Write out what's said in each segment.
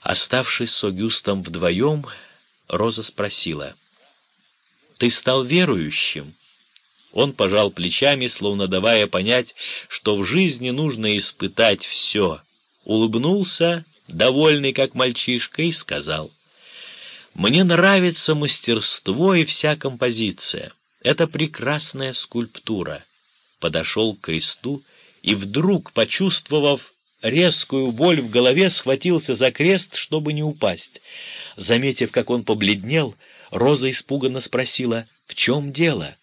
Оставшись с Огюстом вдвоем, Роза спросила, «Ты стал верующим?» Он пожал плечами, словно давая понять, что в жизни нужно испытать все. Улыбнулся, довольный как мальчишка, и сказал, «Мне нравится мастерство и вся композиция. Это прекрасная скульптура». Подошел к кресту и вдруг, почувствовав резкую боль в голове, схватился за крест, чтобы не упасть. Заметив, как он побледнел, Роза испуганно спросила, «В чем дело?»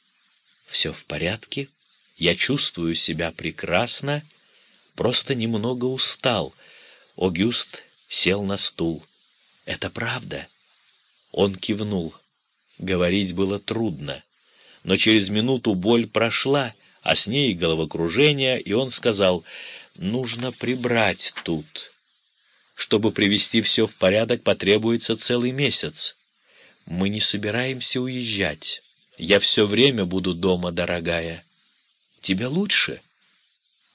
«Все в порядке, я чувствую себя прекрасно, просто немного устал». Огюст сел на стул. «Это правда?» Он кивнул. Говорить было трудно, но через минуту боль прошла, а с ней головокружение, и он сказал, «Нужно прибрать тут. Чтобы привести все в порядок, потребуется целый месяц. Мы не собираемся уезжать. Я все время буду дома, дорогая. Тебе лучше?»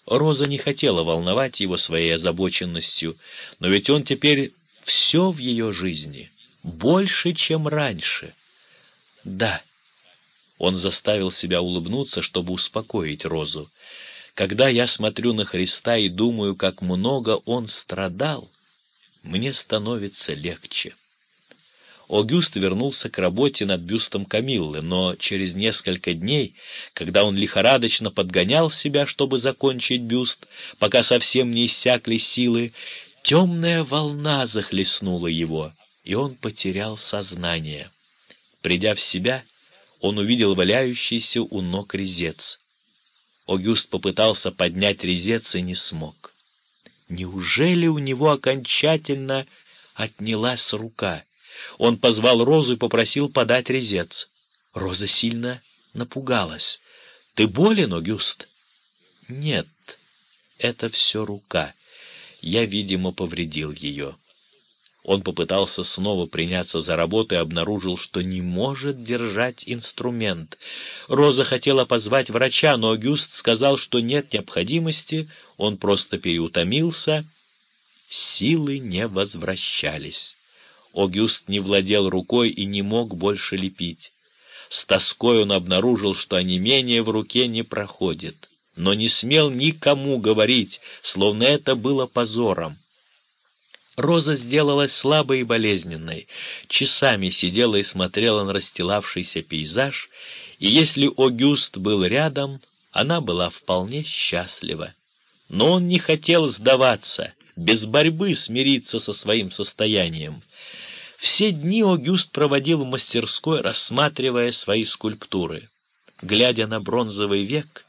Роза не хотела волновать его своей озабоченностью, но ведь он теперь все в ее жизни, больше, чем раньше. Да, он заставил себя улыбнуться, чтобы успокоить Розу. Когда я смотрю на Христа и думаю, как много Он страдал, мне становится легче. Огюст вернулся к работе над бюстом Камиллы, но через несколько дней, когда он лихорадочно подгонял себя, чтобы закончить бюст, пока совсем не иссякли силы, темная волна захлестнула его, и он потерял сознание. Придя в себя, он увидел валяющийся у ног резец. Огюст попытался поднять резец и не смог. Неужели у него окончательно отнялась рука? Он позвал Розу и попросил подать резец. Роза сильно напугалась. — Ты болен, Огюст? — Нет, это все рука. Я, видимо, повредил ее. Он попытался снова приняться за работу и обнаружил, что не может держать инструмент. Роза хотела позвать врача, но Огюст сказал, что нет необходимости, он просто переутомился. Силы не возвращались. Огюст не владел рукой и не мог больше лепить. С тоской он обнаружил, что онемение в руке не проходит, но не смел никому говорить, словно это было позором. Роза сделалась слабой и болезненной, часами сидела и смотрела на расстилавшийся пейзаж, и если Огюст был рядом, она была вполне счастлива. Но он не хотел сдаваться, без борьбы смириться со своим состоянием. Все дни Огюст проводил в мастерской, рассматривая свои скульптуры. Глядя на бронзовый век,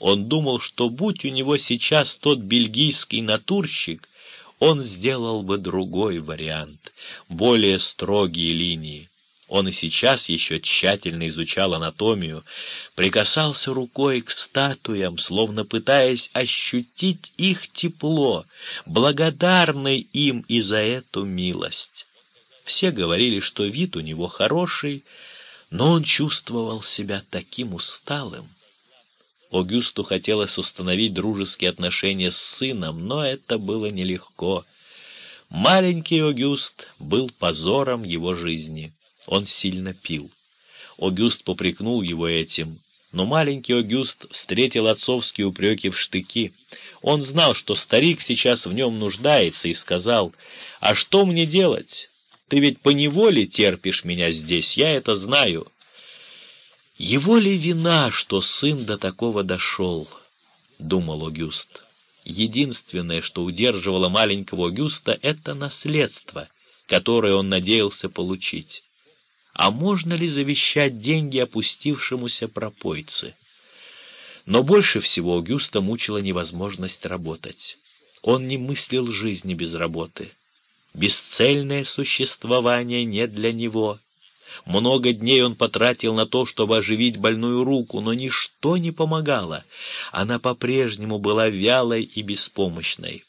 он думал, что будь у него сейчас тот бельгийский натурщик, он сделал бы другой вариант, более строгие линии. Он и сейчас еще тщательно изучал анатомию, прикасался рукой к статуям, словно пытаясь ощутить их тепло, благодарный им и за эту милость. Все говорили, что вид у него хороший, но он чувствовал себя таким усталым. Огюсту хотелось установить дружеские отношения с сыном, но это было нелегко. Маленький Огюст был позором его жизни. Он сильно пил. Огюст попрекнул его этим, но маленький Огюст встретил отцовские упреки в штыки. Он знал, что старик сейчас в нем нуждается, и сказал, «А что мне делать? Ты ведь поневоле терпишь меня здесь, я это знаю. Его ли вина, что сын до такого дошел? — думал Огюст. Единственное, что удерживало маленького Огюста, — это наследство, которое он надеялся получить. А можно ли завещать деньги опустившемуся пропойце? Но больше всего Огюста мучила невозможность работать. Он не мыслил жизни без работы. Бесцельное существование не для него — много дней он потратил на то, чтобы оживить больную руку, но ничто не помогало. Она по-прежнему была вялой и беспомощной.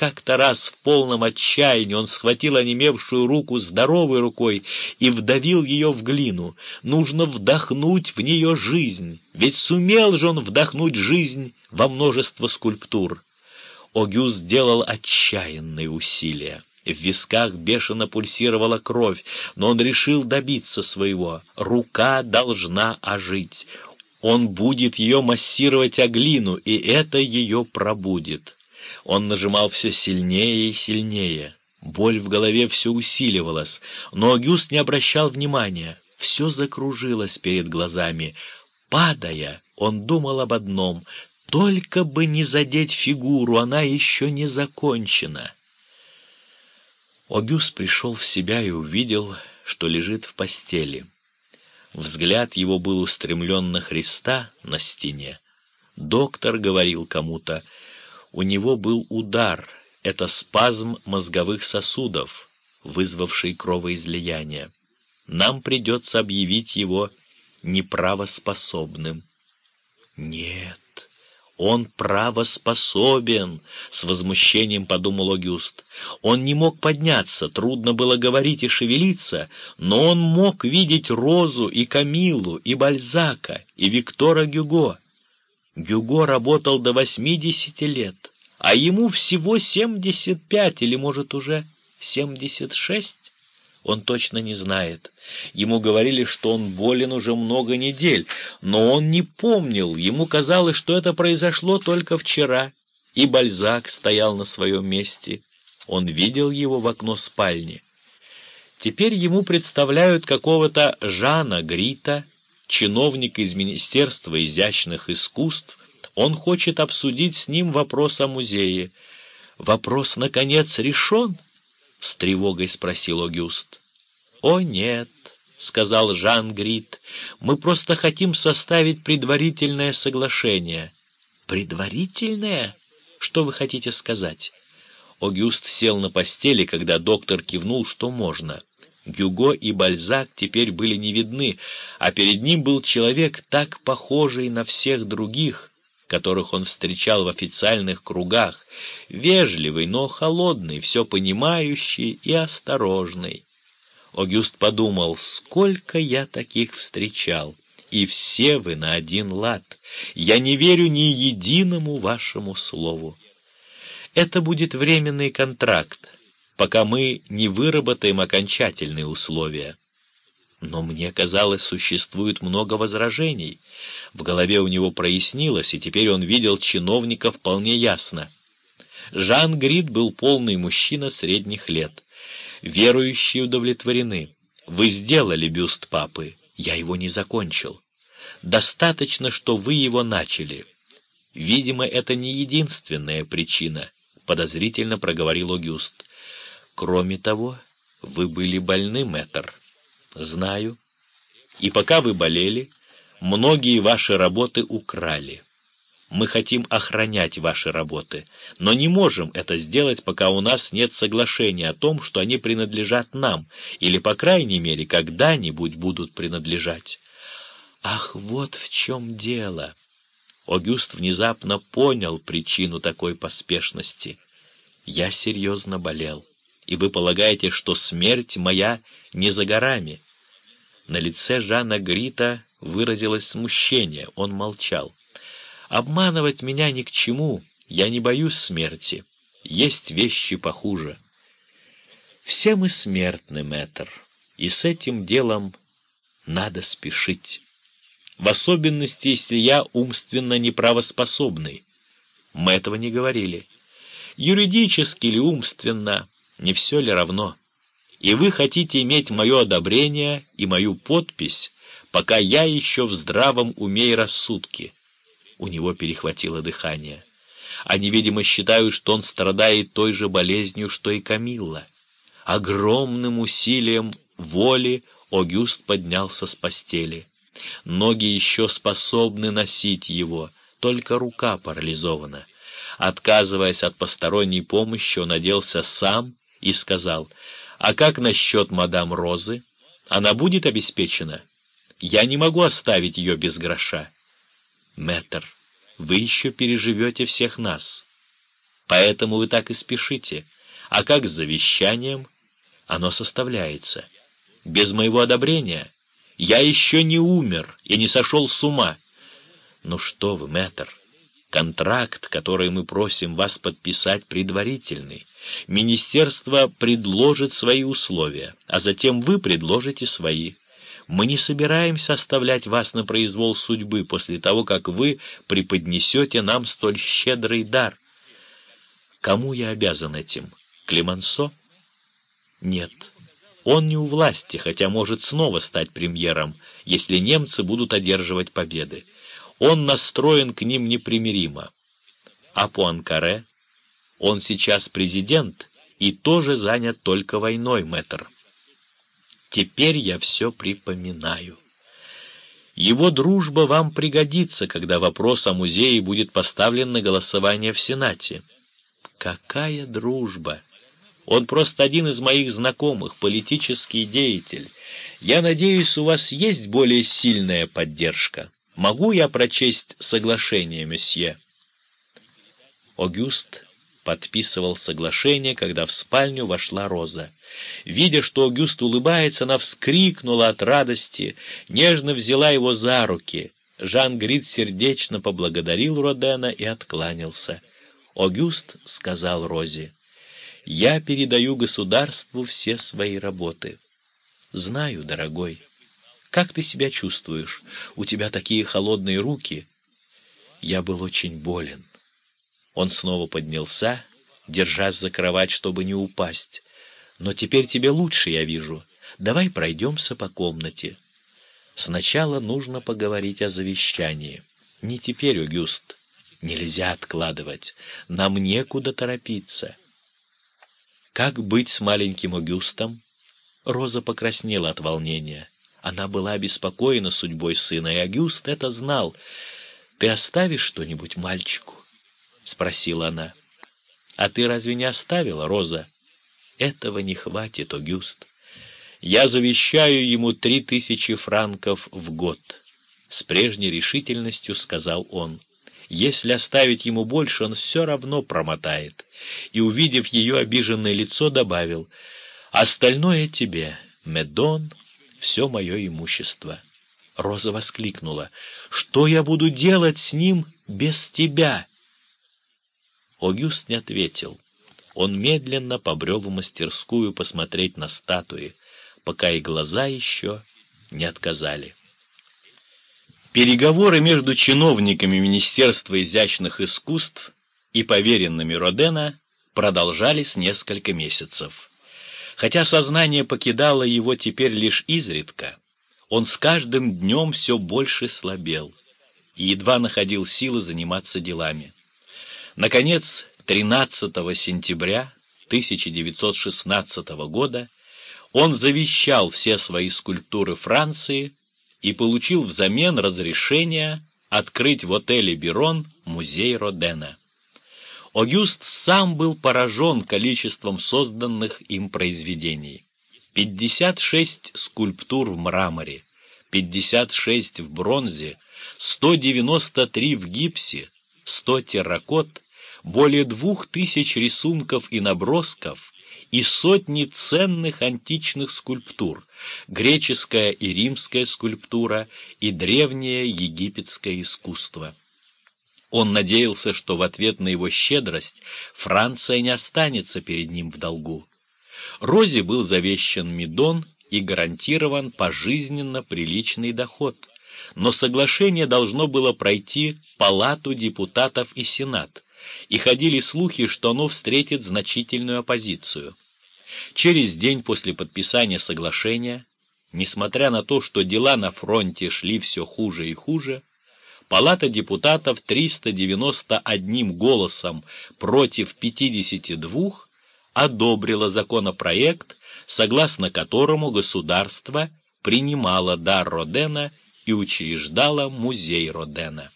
Как-то раз в полном отчаянии он схватил онемевшую руку здоровой рукой и вдавил ее в глину. Нужно вдохнуть в нее жизнь, ведь сумел же он вдохнуть жизнь во множество скульптур. Огюст сделал отчаянные усилия. В висках бешено пульсировала кровь, но он решил добиться своего. Рука должна ожить. Он будет ее массировать о глину, и это ее пробудет. Он нажимал все сильнее и сильнее. Боль в голове все усиливалась, но Агюст не обращал внимания. Все закружилось перед глазами. Падая, он думал об одном — только бы не задеть фигуру, она еще не закончена. Огюст пришел в себя и увидел, что лежит в постели. Взгляд его был устремлен на Христа на стене. Доктор говорил кому-то, у него был удар, это спазм мозговых сосудов, вызвавший кровоизлияние. Нам придется объявить его неправоспособным. Нет, он правоспособен, — с возмущением подумал Огюст. Он не мог подняться, трудно было говорить и шевелиться, но он мог видеть Розу и Камилу, и Бальзака, и Виктора Гюго. Гюго работал до восьмидесяти лет, а ему всего семьдесят пять или, может, уже семьдесят шесть он точно не знает. Ему говорили, что он болен уже много недель, но он не помнил, ему казалось, что это произошло только вчера, и Бальзак стоял на своем месте. Он видел его в окно спальни. Теперь ему представляют какого-то Жана Грита, чиновника из Министерства изящных искусств. Он хочет обсудить с ним вопрос о музее. Вопрос, наконец, решен? — с тревогой спросил Огюст. «О, нет», — сказал Жан Грит, — «мы просто хотим составить предварительное соглашение». «Предварительное? Что вы хотите сказать?» Огюст сел на постели, когда доктор кивнул, что можно. Гюго и Бальзак теперь были не видны, а перед ним был человек, так похожий на всех других, которых он встречал в официальных кругах, вежливый, но холодный, все понимающий и осторожный. Огюст подумал, сколько я таких встречал, и все вы на один лад. Я не верю ни единому вашему слову. Это будет временный контракт, пока мы не выработаем окончательные условия. Но мне казалось, существует много возражений. В голове у него прояснилось, и теперь он видел чиновника вполне ясно. Жан Грид был полный мужчина средних лет. Верующие удовлетворены. Вы сделали бюст папы, я его не закончил. Достаточно, что вы его начали. Видимо, это не единственная причина, — подозрительно проговорил Огюст. Кроме того, вы были больны, мэтр. Знаю. И пока вы болели, многие ваши работы украли. Мы хотим охранять ваши работы, но не можем это сделать, пока у нас нет соглашения о том, что они принадлежат нам, или, по крайней мере, когда-нибудь будут принадлежать. Ах, вот в чем дело! Огюст внезапно понял причину такой поспешности. Я серьезно болел и вы полагаете, что смерть моя не за горами?» На лице Жана Грита выразилось смущение, он молчал. «Обманывать меня ни к чему, я не боюсь смерти. Есть вещи похуже». «Все мы смертны, мэтр, и с этим делом надо спешить. В особенности, если я умственно неправоспособный. Мы этого не говорили. Юридически или умственно, не все ли равно? И вы хотите иметь мое одобрение и мою подпись, пока я еще в здравом уме и рассудке. У него перехватило дыхание. Они, видимо, считают, что он страдает той же болезнью, что и Камилла. Огромным усилием воли Огюст поднялся с постели. Ноги еще способны носить его, только рука парализована. Отказываясь от посторонней помощи, он оделся сам и сказал, «А как насчет мадам Розы? Она будет обеспечена? Я не могу оставить ее без гроша». «Мэтр, вы еще переживете всех нас. Поэтому вы так и спешите. А как с завещанием? Оно составляется. Без моего одобрения? Я еще не умер и не сошел с ума. Ну что вы, мэтр, Контракт, который мы просим вас подписать, предварительный. Министерство предложит свои условия, а затем вы предложите свои. Мы не собираемся оставлять вас на произвол судьбы после того, как вы преподнесете нам столь щедрый дар. Кому я обязан этим? Клемансо? Нет. Он не у власти, хотя может снова стать премьером, если немцы будут одерживать победы. Он настроен к ним непримиримо. А Пуанкаре? Он сейчас президент и тоже занят только войной, мэтр. Теперь я все припоминаю. Его дружба вам пригодится, когда вопрос о музее будет поставлен на голосование в Сенате. Какая дружба! Он просто один из моих знакомых, политический деятель. Я надеюсь, у вас есть более сильная поддержка. Могу я прочесть соглашение, месье?» Огюст подписывал соглашение, когда в спальню вошла Роза. Видя, что Огюст улыбается, она вскрикнула от радости, нежно взяла его за руки. Жан Грид сердечно поблагодарил Родена и откланялся. Огюст сказал Розе, «Я передаю государству все свои работы». «Знаю, дорогой», как ты себя чувствуешь? У тебя такие холодные руки. Я был очень болен. Он снова поднялся, держась за кровать, чтобы не упасть. Но теперь тебе лучше, я вижу. Давай пройдемся по комнате. Сначала нужно поговорить о завещании. Не теперь, Огюст. Нельзя откладывать. Нам некуда торопиться. Как быть с маленьким Огюстом? Роза покраснела от волнения. Она была обеспокоена судьбой сына, и Агюст это знал. «Ты оставишь что-нибудь мальчику?» — спросила она. «А ты разве не оставила, Роза?» «Этого не хватит, Агюст. Я завещаю ему три тысячи франков в год», — с прежней решительностью сказал он. «Если оставить ему больше, он все равно промотает». И, увидев ее обиженное лицо, добавил, «Остальное тебе, Медон, все мое имущество. Роза воскликнула. «Что я буду делать с ним без тебя?» Огюст не ответил. Он медленно побрел в мастерскую посмотреть на статуи, пока и глаза еще не отказали. Переговоры между чиновниками Министерства изящных искусств и поверенными Родена продолжались несколько месяцев. Хотя сознание покидало его теперь лишь изредка, он с каждым днем все больше слабел и едва находил силы заниматься делами. Наконец, 13 сентября 1916 года он завещал все свои скульптуры Франции и получил взамен разрешение открыть в отеле «Берон» музей Родена. Огюст сам был поражен количеством созданных им произведений. 56 скульптур в мраморе, 56 в бронзе, 193 в гипсе, 100 терракот, более двух тысяч рисунков и набросков и сотни ценных античных скульптур, греческая и римская скульптура и древнее египетское искусство. Он надеялся, что в ответ на его щедрость Франция не останется перед ним в долгу. Розе был завещан Медон и гарантирован пожизненно приличный доход, но соглашение должно было пройти Палату депутатов и Сенат, и ходили слухи, что оно встретит значительную оппозицию. Через день после подписания соглашения, несмотря на то, что дела на фронте шли все хуже и хуже, Палата депутатов 391 голосом против 52 одобрила законопроект, согласно которому государство принимало дар Родена и учреждало музей Родена.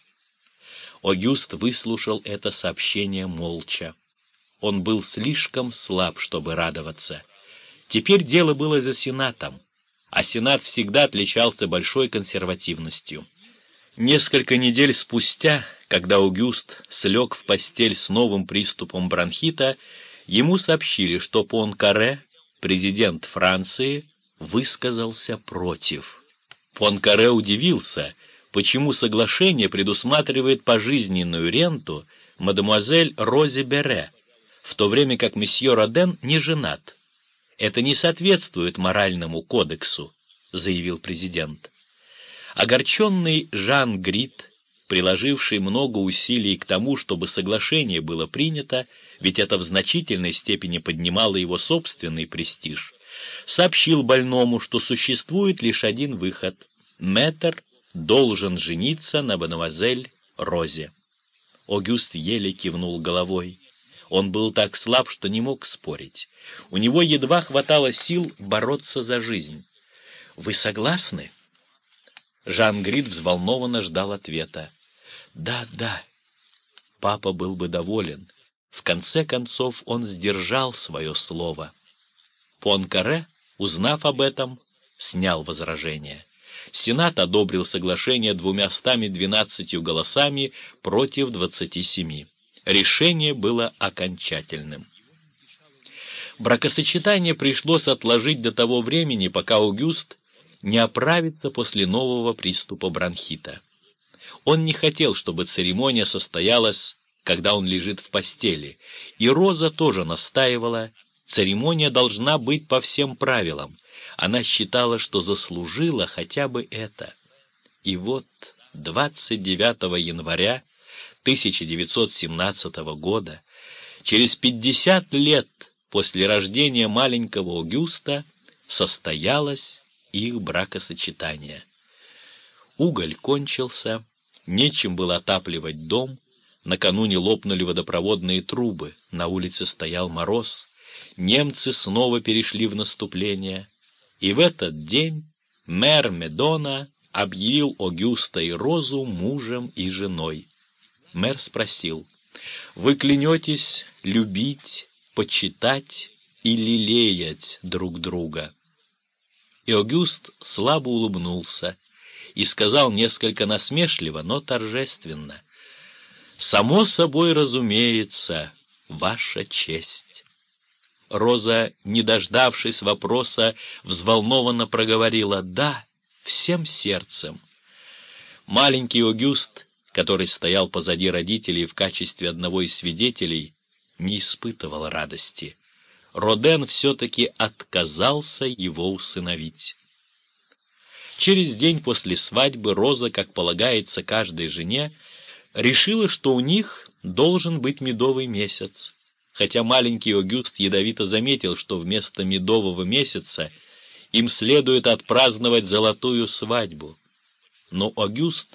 Огюст выслушал это сообщение молча. Он был слишком слаб, чтобы радоваться. Теперь дело было за Сенатом, а Сенат всегда отличался большой консервативностью. Несколько недель спустя, когда Аугюст слег в постель с новым приступом бронхита, ему сообщили, что Понкаре, президент Франции, высказался против. Понкаре удивился, почему соглашение предусматривает пожизненную ренту мадемуазель Розе Бере, в то время как месье Роден не женат. Это не соответствует моральному кодексу, заявил президент. Огорченный Жан Грит, приложивший много усилий к тому, чтобы соглашение было принято, ведь это в значительной степени поднимало его собственный престиж, сообщил больному, что существует лишь один выход — Мэтр должен жениться на мадемуазель Розе. Огюст еле кивнул головой. Он был так слаб, что не мог спорить. У него едва хватало сил бороться за жизнь. «Вы согласны?» Жан Грид взволнованно ждал ответа. «Да, да». Папа был бы доволен. В конце концов он сдержал свое слово. Понкаре, узнав об этом, снял возражение. Сенат одобрил соглашение двумястами двенадцатью голосами против двадцати семи. Решение было окончательным. Бракосочетание пришлось отложить до того времени, пока Аугюст не оправится после нового приступа бронхита. Он не хотел, чтобы церемония состоялась, когда он лежит в постели, и Роза тоже настаивала, церемония должна быть по всем правилам. Она считала, что заслужила хотя бы это. И вот 29 января 1917 года, через 50 лет после рождения маленького Огюста, состоялось их бракосочетание. Уголь кончился, нечем было отапливать дом, накануне лопнули водопроводные трубы, на улице стоял мороз, немцы снова перешли в наступление, и в этот день мэр Медона объявил Огюста и Розу мужем и женой. Мэр спросил, «Вы клянетесь любить, почитать и лелеять друг друга?» И Огюст слабо улыбнулся и сказал несколько насмешливо, но торжественно, «Само собой разумеется, ваша честь». Роза, не дождавшись вопроса, взволнованно проговорила «да» всем сердцем. Маленький Огюст который стоял позади родителей в качестве одного из свидетелей, не испытывал радости. Роден все-таки отказался его усыновить. Через день после свадьбы Роза, как полагается каждой жене, решила, что у них должен быть медовый месяц, хотя маленький Огюст ядовито заметил, что вместо медового месяца им следует отпраздновать золотую свадьбу. Но Огюст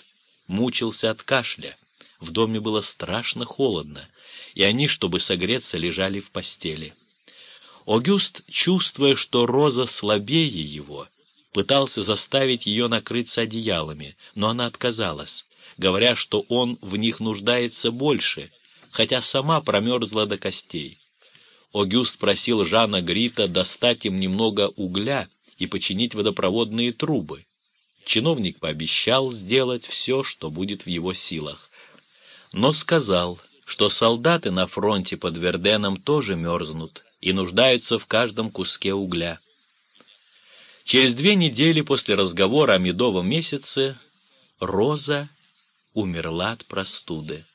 мучился от кашля. В доме было страшно холодно, и они, чтобы согреться, лежали в постели. Огюст, чувствуя, что Роза слабее его, пытался заставить ее накрыться одеялами, но она отказалась, говоря, что он в них нуждается больше, хотя сама промерзла до костей. Огюст просил Жана Грита достать им немного угля и починить водопроводные трубы. Чиновник пообещал сделать все, что будет в его силах, но сказал, что солдаты на фронте под Верденом тоже мерзнут и нуждаются в каждом куске угля. Через две недели после разговора о медовом месяце Роза умерла от простуды.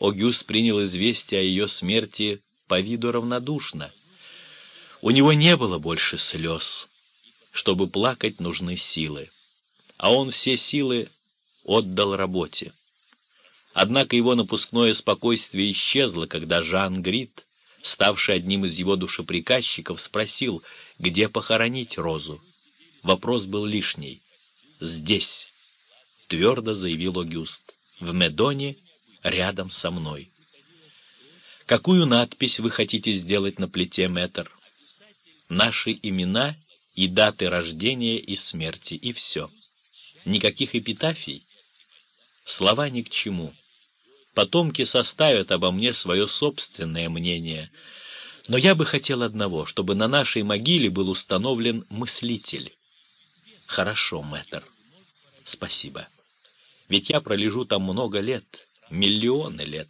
Огюст принял известие о ее смерти по виду равнодушно. У него не было больше слез. Чтобы плакать, нужны силы а он все силы отдал работе. Однако его напускное спокойствие исчезло, когда Жан Грит, ставший одним из его душеприказчиков, спросил, где похоронить Розу. Вопрос был лишний. «Здесь», — твердо заявил Огюст, — «в Медоне, рядом со мной». «Какую надпись вы хотите сделать на плите, мэтр?» «Наши имена и даты рождения и смерти, и все» никаких эпитафий. Слова ни к чему. Потомки составят обо мне свое собственное мнение. Но я бы хотел одного, чтобы на нашей могиле был установлен мыслитель. Хорошо, мэтр. Спасибо. Ведь я пролежу там много лет, миллионы лет.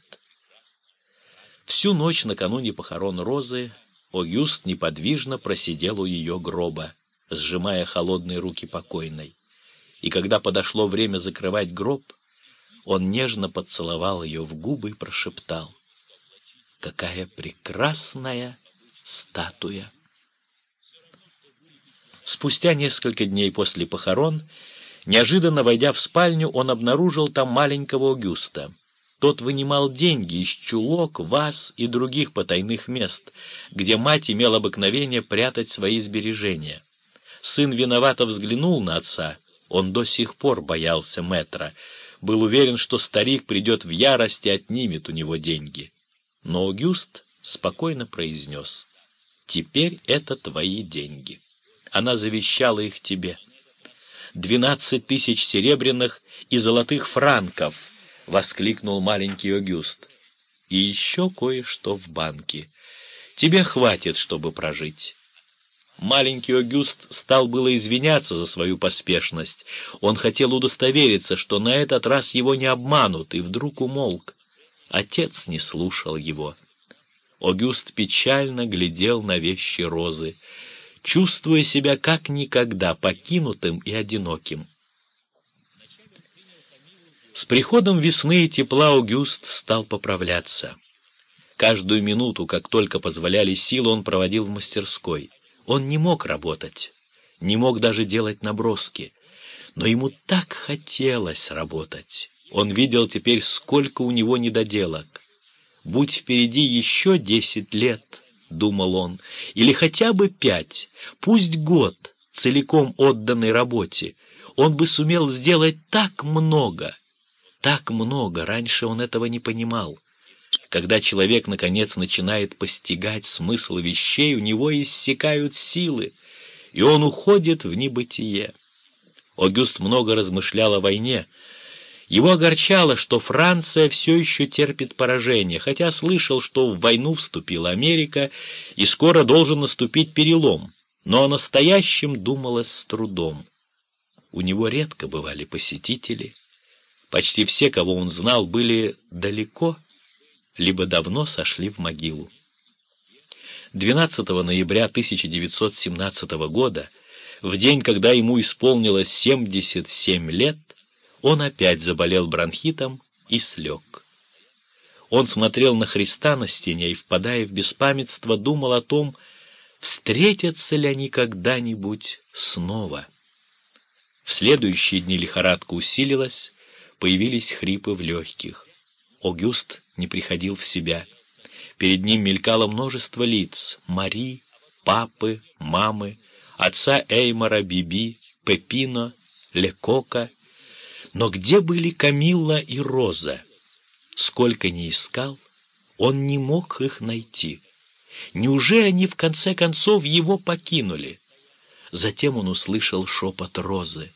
Всю ночь накануне похорон Розы Огюст неподвижно просидел у ее гроба, сжимая холодные руки покойной и когда подошло время закрывать гроб, он нежно поцеловал ее в губы и прошептал. «Какая прекрасная статуя!» Спустя несколько дней после похорон, неожиданно войдя в спальню, он обнаружил там маленького Огюста. Тот вынимал деньги из чулок, ваз и других потайных мест, где мать имела обыкновение прятать свои сбережения. Сын виновато взглянул на отца, он до сих пор боялся метра, был уверен, что старик придет в ярость и отнимет у него деньги. Но Огюст спокойно произнес, «Теперь это твои деньги» она завещала их тебе. «Двенадцать тысяч серебряных и золотых франков!» — воскликнул маленький Огюст. «И еще кое-что в банке. Тебе хватит, чтобы прожить». Маленький Огюст стал было извиняться за свою поспешность. Он хотел удостовериться, что на этот раз его не обманут, и вдруг умолк. Отец не слушал его. Огюст печально глядел на вещи розы чувствуя себя как никогда покинутым и одиноким. С приходом весны и тепла Аугюст стал поправляться. Каждую минуту, как только позволяли силы, он проводил в мастерской. Он не мог работать, не мог даже делать наброски, но ему так хотелось работать. Он видел теперь, сколько у него недоделок. Будь впереди еще десять лет —— думал он, — или хотя бы пять, пусть год, целиком отданной работе, он бы сумел сделать так много, так много, раньше он этого не понимал. Когда человек, наконец, начинает постигать смысл вещей, у него иссякают силы, и он уходит в небытие. Огюст много размышлял о войне, его огорчало, что Франция все еще терпит поражение, хотя слышал, что в войну вступила Америка, и скоро должен наступить перелом, но о настоящем думалось с трудом. У него редко бывали посетители. Почти все, кого он знал, были далеко, либо давно сошли в могилу. 12 ноября 1917 года, в день, когда ему исполнилось 77 лет, он опять заболел бронхитом и слег. Он смотрел на Христа на стене и, впадая в беспамятство, думал о том, встретятся ли они когда-нибудь снова. В следующие дни лихорадка усилилась, появились хрипы в легких. Огюст не приходил в себя. Перед ним мелькало множество лиц — Мари, папы, мамы, отца Эймора, Биби, Пепино, Лекока но где были Камилла и Роза? Сколько ни искал, он не мог их найти. Неужели они в конце концов его покинули? Затем он услышал шепот Розы.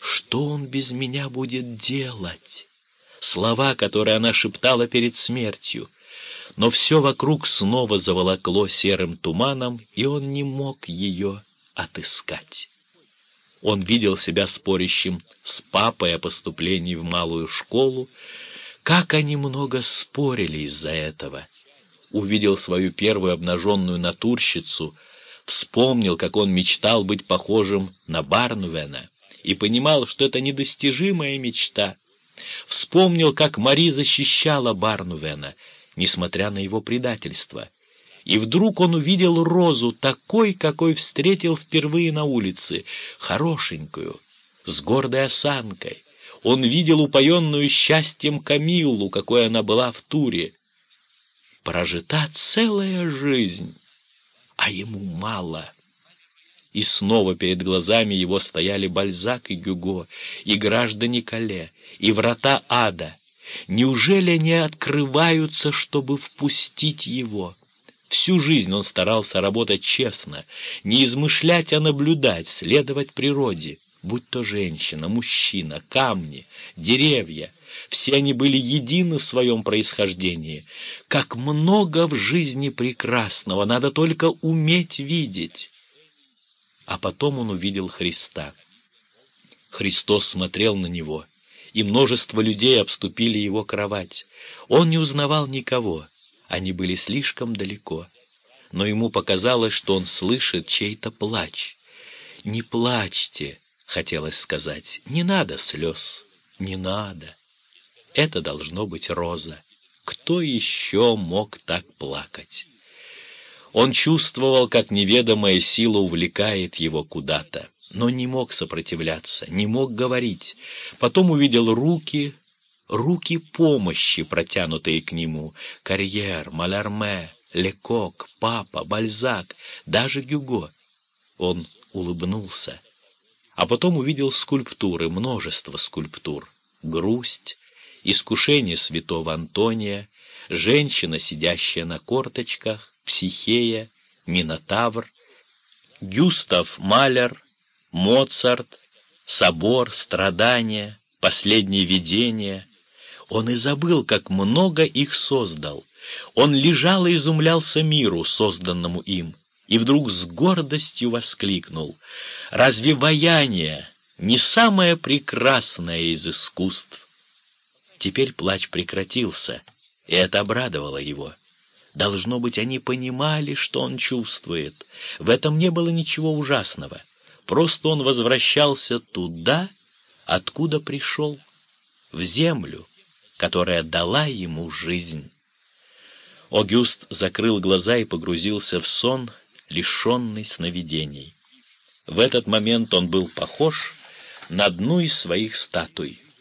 «Что он без меня будет делать?» Слова, которые она шептала перед смертью. Но все вокруг снова заволокло серым туманом, и он не мог ее отыскать. Он видел себя спорящим с папой о поступлении в малую школу. Как они много спорили из-за этого. Увидел свою первую обнаженную натурщицу, вспомнил, как он мечтал быть похожим на Барнвена, и понимал, что это недостижимая мечта. Вспомнил, как Мари защищала Барнувена, несмотря на его предательство — и вдруг он увидел розу такой, какой встретил впервые на улице, хорошенькую, с гордой осанкой. Он видел упоенную счастьем Камиллу, какой она была в туре. Прожита целая жизнь, а ему мало. И снова перед глазами его стояли Бальзак и Гюго, и граждане Кале, и врата ада. Неужели они открываются, чтобы впустить его? Всю жизнь он старался работать честно, не измышлять, а наблюдать, следовать природе, будь то женщина, мужчина, камни, деревья. Все они были едины в своем происхождении. Как много в жизни прекрасного, надо только уметь видеть. А потом он увидел Христа. Христос смотрел на него, и множество людей обступили его кровать. Он не узнавал никого, они были слишком далеко, но ему показалось, что он слышит чей-то плач. «Не плачьте!» — хотелось сказать, не надо слез, не надо. Это должно быть Роза. Кто еще мог так плакать? Он чувствовал, как неведомая сила увлекает его куда-то, но не мог сопротивляться, не мог говорить. Потом увидел руки, руки помощи, протянутые к нему. Карьер, Малярме, Лекок, Папа, Бальзак, даже Гюго. Он улыбнулся, а потом увидел скульптуры, множество скульптур. Грусть, искушение святого Антония, женщина, сидящая на корточках, Психея, Минотавр, Гюстав Малер, Моцарт, Собор, Страдания, Последнее видение. Он и забыл, как много их создал. Он лежал и изумлялся миру, созданному им, и вдруг с гордостью воскликнул. «Разве ваяние не самое прекрасное из искусств?» Теперь плач прекратился, и это обрадовало его. Должно быть, они понимали, что он чувствует. В этом не было ничего ужасного. Просто он возвращался туда, откуда пришел, в землю, которая дала ему жизнь. Огюст закрыл глаза и погрузился в сон, лишенный сновидений. В этот момент он был похож на одну из своих статуй —